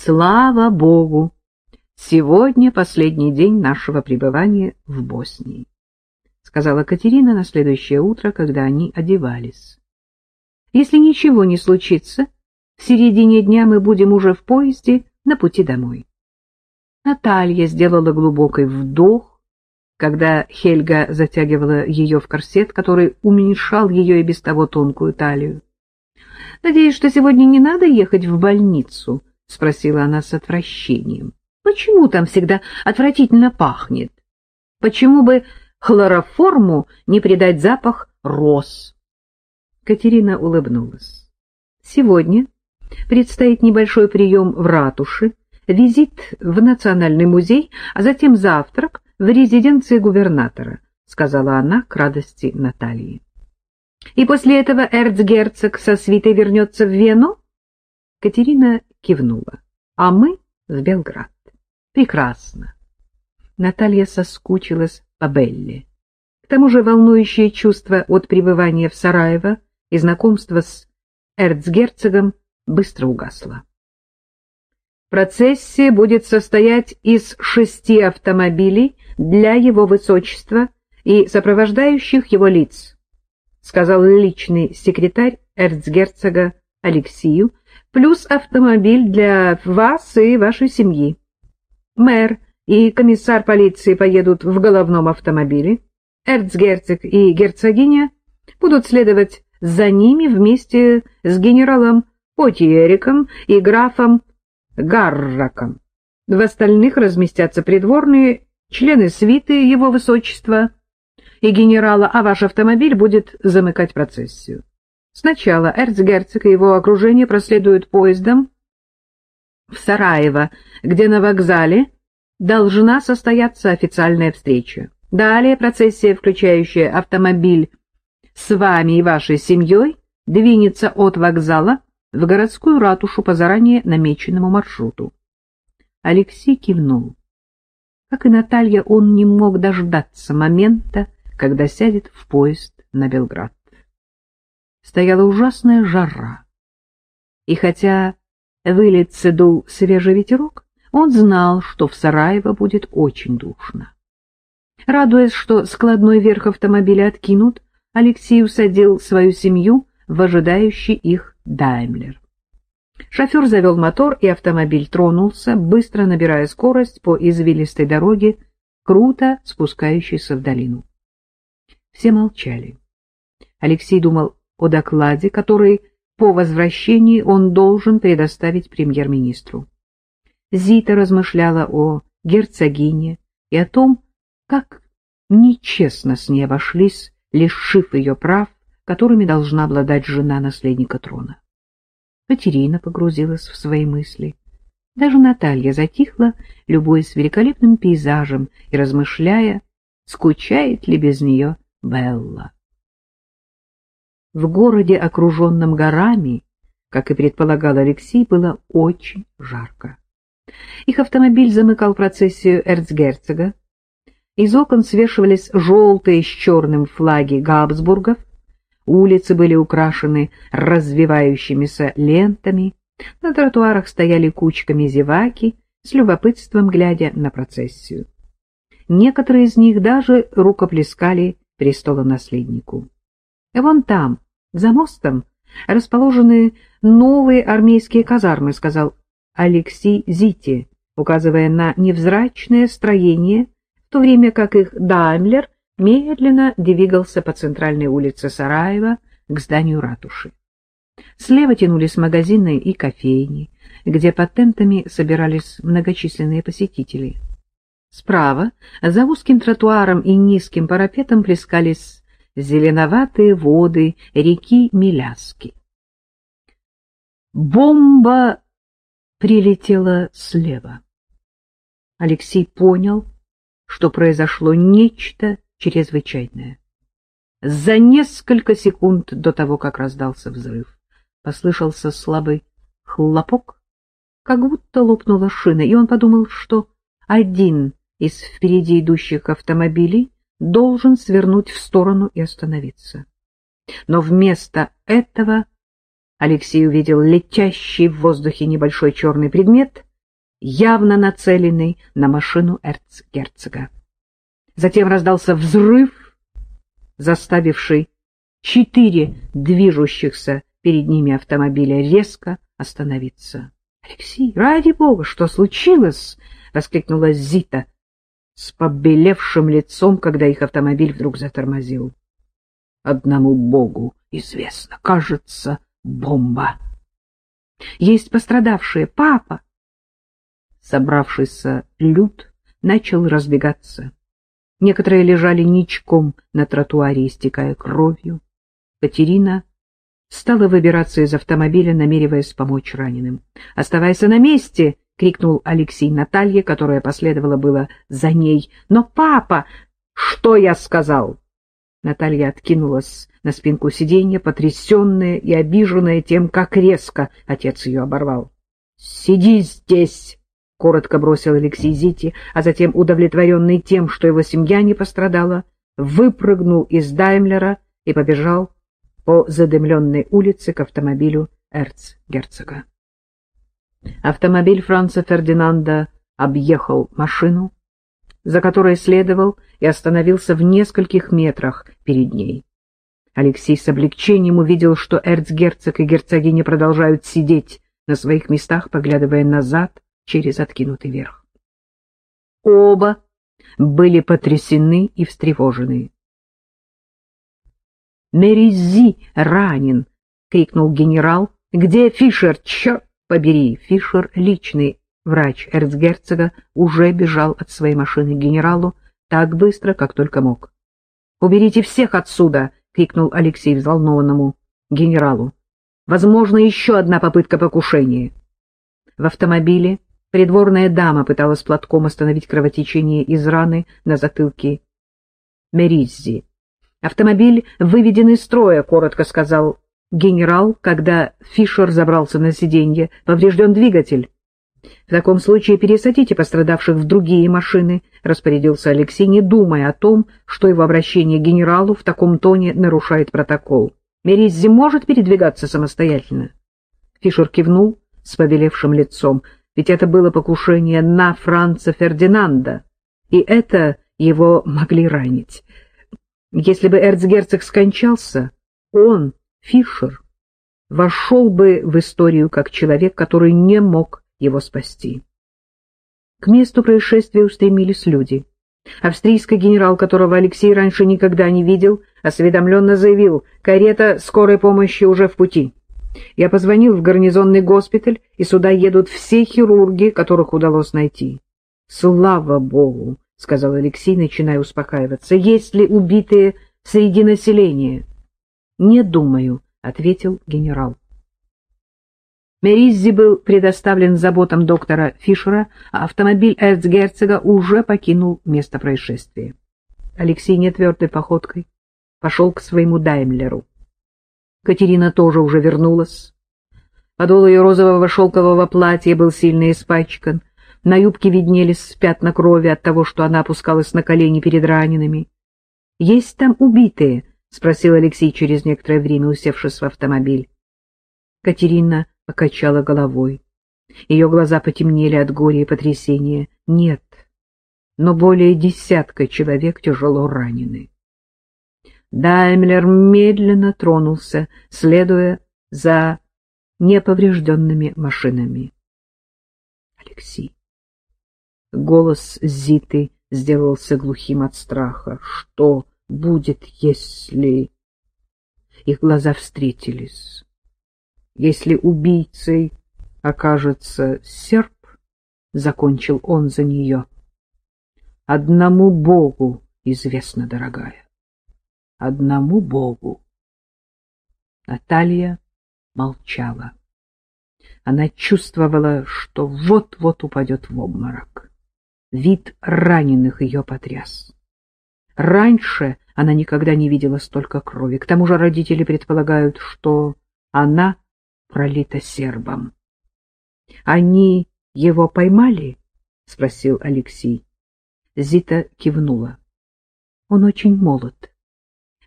Слава Богу! Сегодня последний день нашего пребывания в Боснии, — сказала Катерина на следующее утро, когда они одевались. Если ничего не случится, в середине дня мы будем уже в поезде на пути домой. Наталья сделала глубокий вдох, когда Хельга затягивала ее в корсет, который уменьшал ее и без того тонкую талию. — Надеюсь, что сегодня не надо ехать в больницу? — спросила она с отвращением. — Почему там всегда отвратительно пахнет? Почему бы хлороформу не придать запах роз? Катерина улыбнулась. — Сегодня предстоит небольшой прием в ратуше, визит в Национальный музей, а затем завтрак в резиденции губернатора, — сказала она к радости Натальи. — И после этого эрцгерцог со свитой вернется в Вену? Катерина кивнула. — А мы в Белград. — Прекрасно. Наталья соскучилась по Белле. К тому же волнующее чувство от пребывания в Сараево и знакомства с эрцгерцогом быстро угасло. Процессия будет состоять из шести автомобилей для его высочества и сопровождающих его лиц, сказал личный секретарь эрцгерцога Алексию, плюс автомобиль для вас и вашей семьи. Мэр и комиссар полиции поедут в головном автомобиле, эрцгерцог и герцогиня будут следовать за ними вместе с генералом Потиериком и графом Гарраком. В остальных разместятся придворные, члены свиты его высочества и генерала, а ваш автомобиль будет замыкать процессию. Сначала эрцгерцог и его окружение проследуют поездом в Сараево, где на вокзале должна состояться официальная встреча. Далее процессия, включающая автомобиль с вами и вашей семьей, двинется от вокзала в городскую ратушу по заранее намеченному маршруту. Алексей кивнул. Как и Наталья, он не мог дождаться момента, когда сядет в поезд на Белград. Стояла ужасная жара. И хотя вылиться дул свежий ветерок, он знал, что в Сараево будет очень душно. Радуясь, что складной верх автомобиля откинут, Алексей усадил свою семью в ожидающий их Даймлер. Шофер завел мотор, и автомобиль тронулся, быстро набирая скорость по извилистой дороге, круто спускающейся в долину. Все молчали. Алексей думал о докладе, который по возвращении он должен предоставить премьер-министру. Зита размышляла о герцогине и о том, как нечестно с ней обошлись, лишив ее прав которыми должна обладать жена наследника трона. Катерина погрузилась в свои мысли. Даже Наталья затихла, любуясь великолепным пейзажем и размышляя, скучает ли без нее Белла. В городе, окруженном горами, как и предполагал Алексей, было очень жарко. Их автомобиль замыкал процессию эрцгерцога. Из окон свешивались желтые с черным флаги Габсбургов, Улицы были украшены развивающимися лентами, на тротуарах стояли кучками зеваки, с любопытством глядя на процессию. Некоторые из них даже рукоплескали престолонаследнику. «Вон там, за мостом, расположены новые армейские казармы», — сказал Алексей Зити, указывая на невзрачное строение, в то время как их Даймлер медленно двигался по центральной улице Сараева к зданию ратуши. Слева тянулись магазины и кофейни, где патентами собирались многочисленные посетители. Справа, за узким тротуаром и низким парапетом плескались зеленоватые воды реки Миляски. Бомба прилетела слева. Алексей понял, что произошло нечто чрезвычайное. За несколько секунд до того, как раздался взрыв, послышался слабый хлопок, как будто лопнула шина, и он подумал, что один из впереди идущих автомобилей должен свернуть в сторону и остановиться. Но вместо этого Алексей увидел летящий в воздухе небольшой черный предмет — явно нацеленный на машину эрцгерцога. Затем раздался взрыв, заставивший четыре движущихся перед ними автомобиля резко остановиться. — Алексей, ради бога, что случилось? — воскликнула Зита с побелевшим лицом, когда их автомобиль вдруг затормозил. — Одному богу известно, кажется, бомба. — Есть пострадавшие. Папа! Собравшийся люд начал разбегаться. Некоторые лежали ничком на тротуаре, истекая кровью. Катерина стала выбираться из автомобиля, намереваясь помочь раненым. «Оставайся на месте!» — крикнул Алексей Наталье, которая последовала было за ней. «Но папа...» «Что я сказал?» Наталья откинулась на спинку сиденья, потрясенная и обиженная тем, как резко отец ее оборвал. «Сиди здесь!» — коротко бросил Алексей Зити, а затем, удовлетворенный тем, что его семья не пострадала, выпрыгнул из Даймлера и побежал по задымленной улице к автомобилю эрцгерцога. Автомобиль Франца Фердинанда объехал машину, за которой следовал и остановился в нескольких метрах перед ней. Алексей с облегчением увидел, что эрцгерцог и герцогиня продолжают сидеть на своих местах, поглядывая назад через откинутый верх. Оба были потрясены и встревожены. Меризи ранен! — крикнул генерал. — Где Фишер? Черт побери! Фишер, личный врач эрцгерцога, уже бежал от своей машины к генералу так быстро, как только мог. — Уберите всех отсюда! — крикнул Алексей взволнованному генералу. — Возможно, еще одна попытка покушения. В автомобиле придворная дама пыталась платком остановить кровотечение из раны на затылке Мериззи. Автомобиль выведен из строя, коротко сказал генерал, когда Фишер забрался на сиденье. Поврежден двигатель. В таком случае пересадите пострадавших в другие машины, распорядился Алексей, не думая о том, что его обращение к генералу в таком тоне нарушает протокол. Мериззи может передвигаться самостоятельно. Фишер кивнул с побелевшим лицом, ведь это было покушение на Франца Фердинанда, и это его могли ранить. Если бы эрцгерцог скончался, он, Фишер, вошел бы в историю как человек, который не мог его спасти. К месту происшествия устремились люди. Австрийский генерал, которого Алексей раньше никогда не видел, осведомленно заявил, карета скорой помощи уже в пути. Я позвонил в гарнизонный госпиталь, и сюда едут все хирурги, которых удалось найти. Слава Богу! — сказал Алексей, начиная успокаиваться. — Есть ли убитые среди населения? — Не думаю, — ответил генерал. Мериззи был предоставлен заботам доктора Фишера, а автомобиль эрцгерцога уже покинул место происшествия. Алексей нетвердой походкой пошел к своему Даймлеру. Катерина тоже уже вернулась. Подол ее розового шелкового платья был сильно испачкан, на юбке виднелись пятна крови от того, что она опускалась на колени перед ранеными. — Есть там убитые? — спросил Алексей через некоторое время, усевшись в автомобиль. Катерина покачала головой. Ее глаза потемнели от горя и потрясения. Нет, но более десятка человек тяжело ранены. Даймлер медленно тронулся, следуя за неповрежденными машинами. Алексей. Голос Зиты сделался глухим от страха. Что будет, если... Их глаза встретились. Если убийцей окажется серп, закончил он за нее. Одному Богу известно, дорогая. Одному Богу. Наталья молчала. Она чувствовала, что вот-вот упадет в обморок. Вид раненых ее потряс. Раньше она никогда не видела столько крови. К тому же родители предполагают, что она пролита сербом. — Они его поймали? — спросил Алексей. Зита кивнула. — Он очень молод.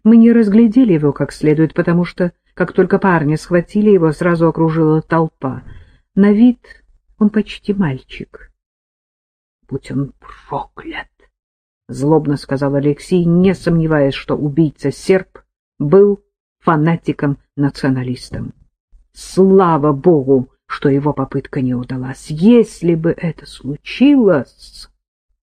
Мы не разглядели его как следует, потому что, как только парни схватили его, сразу окружила толпа. На вид Он почти мальчик. Будь он проклят! Злобно сказал Алексей, не сомневаясь, что убийца серб был фанатиком-националистом. Слава богу, что его попытка не удалась. Если бы это случилось...